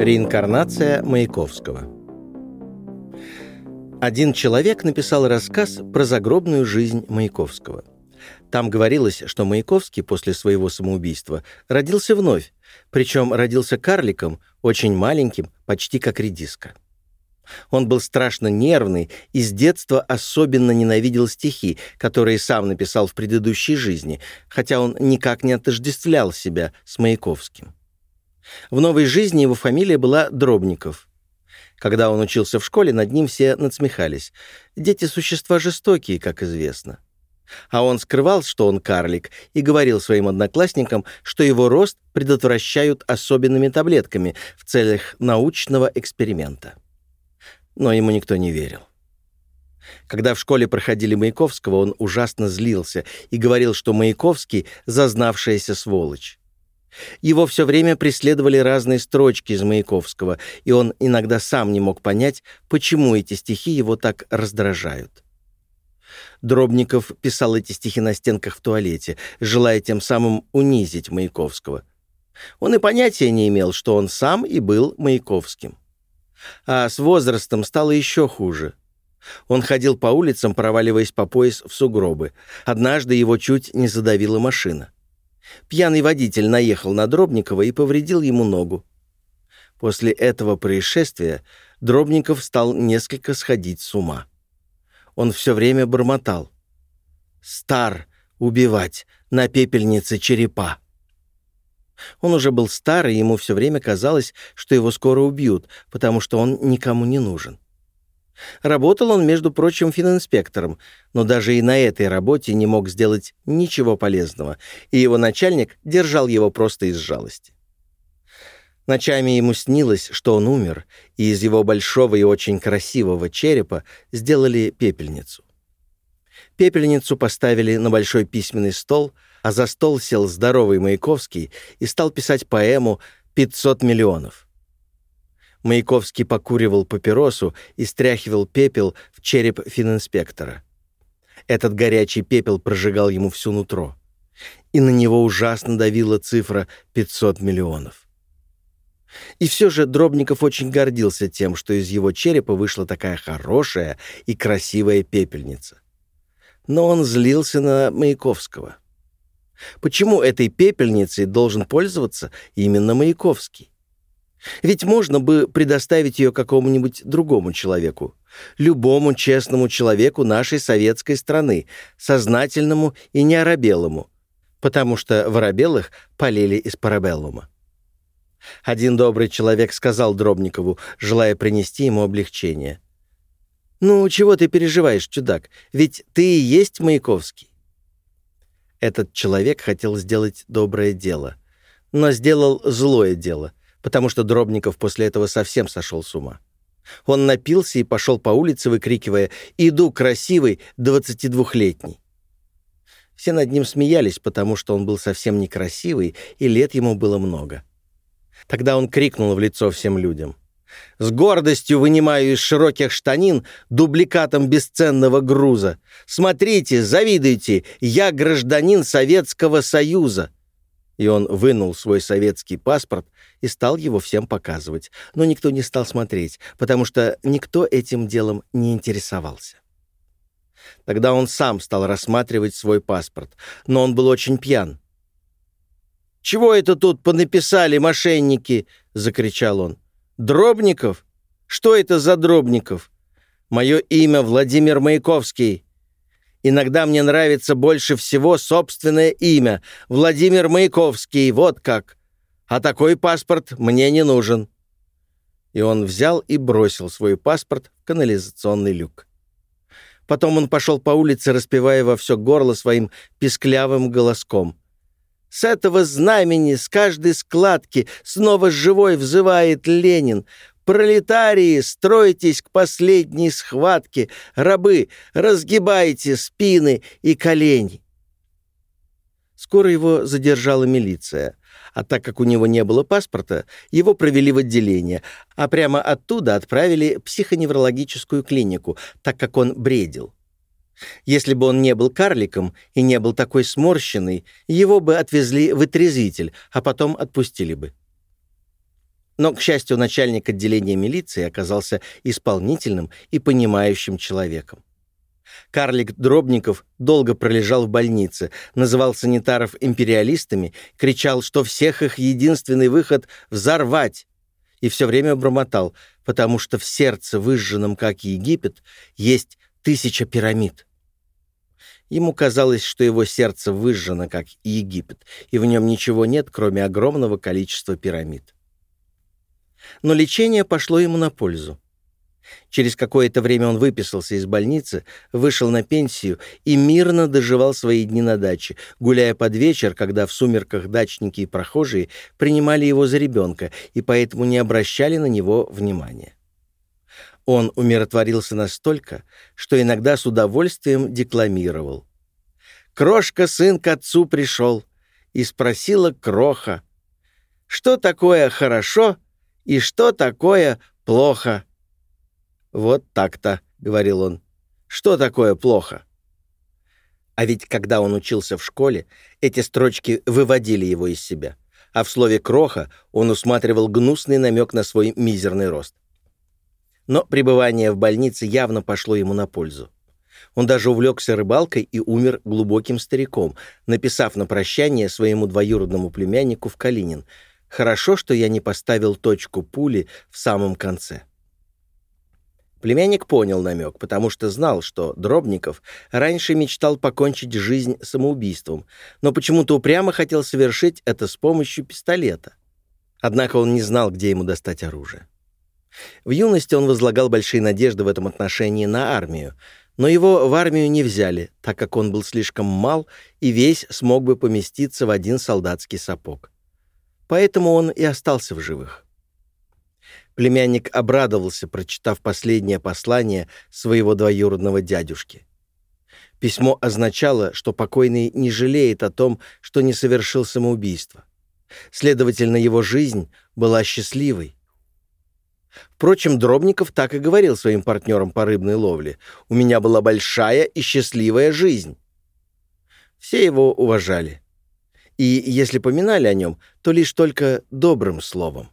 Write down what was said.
Реинкарнация Маяковского Один человек написал рассказ про загробную жизнь Маяковского. Там говорилось, что Маяковский после своего самоубийства родился вновь, причем родился карликом, очень маленьким, почти как редиска. Он был страшно нервный и с детства особенно ненавидел стихи, которые сам написал в предыдущей жизни, хотя он никак не отождествлял себя с Маяковским. В новой жизни его фамилия была Дробников. Когда он учился в школе, над ним все надсмехались. Дети — существа жестокие, как известно. А он скрывал, что он карлик, и говорил своим одноклассникам, что его рост предотвращают особенными таблетками в целях научного эксперимента. Но ему никто не верил. Когда в школе проходили Маяковского, он ужасно злился и говорил, что Маяковский — зазнавшаяся сволочь. Его все время преследовали разные строчки из Маяковского, и он иногда сам не мог понять, почему эти стихи его так раздражают. Дробников писал эти стихи на стенках в туалете, желая тем самым унизить Маяковского. Он и понятия не имел, что он сам и был Маяковским. А с возрастом стало еще хуже. Он ходил по улицам, проваливаясь по пояс в сугробы. Однажды его чуть не задавила машина. Пьяный водитель наехал на Дробникова и повредил ему ногу. После этого происшествия Дробников стал несколько сходить с ума. Он все время бормотал. «Стар убивать, на пепельнице черепа». Он уже был стар, и ему все время казалось, что его скоро убьют, потому что он никому не нужен. Работал он, между прочим, фининспектором, но даже и на этой работе не мог сделать ничего полезного, и его начальник держал его просто из жалости. Ночами ему снилось, что он умер, и из его большого и очень красивого черепа сделали пепельницу. Пепельницу поставили на большой письменный стол, а за стол сел здоровый Маяковский и стал писать поэму «500 миллионов». Маяковский покуривал папиросу и стряхивал пепел в череп фининспектора. Этот горячий пепел прожигал ему всю нутро. И на него ужасно давила цифра 500 миллионов. И все же Дробников очень гордился тем, что из его черепа вышла такая хорошая и красивая пепельница. Но он злился на Маяковского. Почему этой пепельницей должен пользоваться именно Маяковский? Ведь можно бы предоставить ее какому-нибудь другому человеку, любому честному человеку нашей советской страны, сознательному и неоробелому, потому что воробелых полили из парабеллума. Один добрый человек сказал Дробникову, желая принести ему облегчение. «Ну, чего ты переживаешь, чудак? Ведь ты и есть Маяковский». Этот человек хотел сделать доброе дело, но сделал злое дело — потому что Дробников после этого совсем сошел с ума. Он напился и пошел по улице, выкрикивая «Иду, красивый, 22-летний». Все над ним смеялись, потому что он был совсем некрасивый, и лет ему было много. Тогда он крикнул в лицо всем людям. «С гордостью вынимаю из широких штанин дубликатом бесценного груза. Смотрите, завидуйте, я гражданин Советского Союза!» И он вынул свой советский паспорт и стал его всем показывать. Но никто не стал смотреть, потому что никто этим делом не интересовался. Тогда он сам стал рассматривать свой паспорт, но он был очень пьян. «Чего это тут понаписали мошенники?» — закричал он. «Дробников? Что это за Дробников? Мое имя Владимир Маяковский. Иногда мне нравится больше всего собственное имя — Владимир Маяковский, вот как. А такой паспорт мне не нужен». И он взял и бросил свой паспорт в канализационный люк. Потом он пошел по улице, распевая во все горло своим писклявым голоском. С этого знамени, с каждой складки снова живой взывает Ленин. Пролетарии, стройтесь к последней схватке, рабы, разгибайте спины и колени. Скоро его задержала милиция, а так как у него не было паспорта, его провели в отделение, а прямо оттуда отправили в психоневрологическую клинику, так как он бредил. Если бы он не был карликом и не был такой сморщенный, его бы отвезли в отрезвитель, а потом отпустили бы. Но, к счастью, начальник отделения милиции оказался исполнительным и понимающим человеком. Карлик Дробников долго пролежал в больнице, называл санитаров империалистами, кричал, что всех их единственный выход — взорвать, и все время бормотал, потому что в сердце, выжженном как Египет, есть тысяча пирамид. Ему казалось, что его сердце выжжено как Египет, и в нем ничего нет, кроме огромного количества пирамид. Но лечение пошло ему на пользу. Через какое-то время он выписался из больницы, вышел на пенсию и мирно доживал свои дни на даче, гуляя под вечер, когда в сумерках дачники и прохожие принимали его за ребенка и поэтому не обращали на него внимания. Он умиротворился настолько, что иногда с удовольствием декламировал. «Крошка сын к отцу пришел и спросила Кроха, что такое хорошо и что такое плохо?» «Вот так-то», — говорил он. «Что такое плохо?» А ведь когда он учился в школе, эти строчки выводили его из себя. А в слове «кроха» он усматривал гнусный намек на свой мизерный рост. Но пребывание в больнице явно пошло ему на пользу. Он даже увлекся рыбалкой и умер глубоким стариком, написав на прощание своему двоюродному племяннику в Калинин «Хорошо, что я не поставил точку пули в самом конце». Племянник понял намек, потому что знал, что Дробников раньше мечтал покончить жизнь самоубийством, но почему-то упрямо хотел совершить это с помощью пистолета. Однако он не знал, где ему достать оружие. В юности он возлагал большие надежды в этом отношении на армию, но его в армию не взяли, так как он был слишком мал и весь смог бы поместиться в один солдатский сапог. Поэтому он и остался в живых. Племянник обрадовался, прочитав последнее послание своего двоюродного дядюшки. Письмо означало, что покойный не жалеет о том, что не совершил самоубийство. Следовательно, его жизнь была счастливой. Впрочем, Дробников так и говорил своим партнерам по рыбной ловле. «У меня была большая и счастливая жизнь». Все его уважали. И если поминали о нем, то лишь только добрым словом.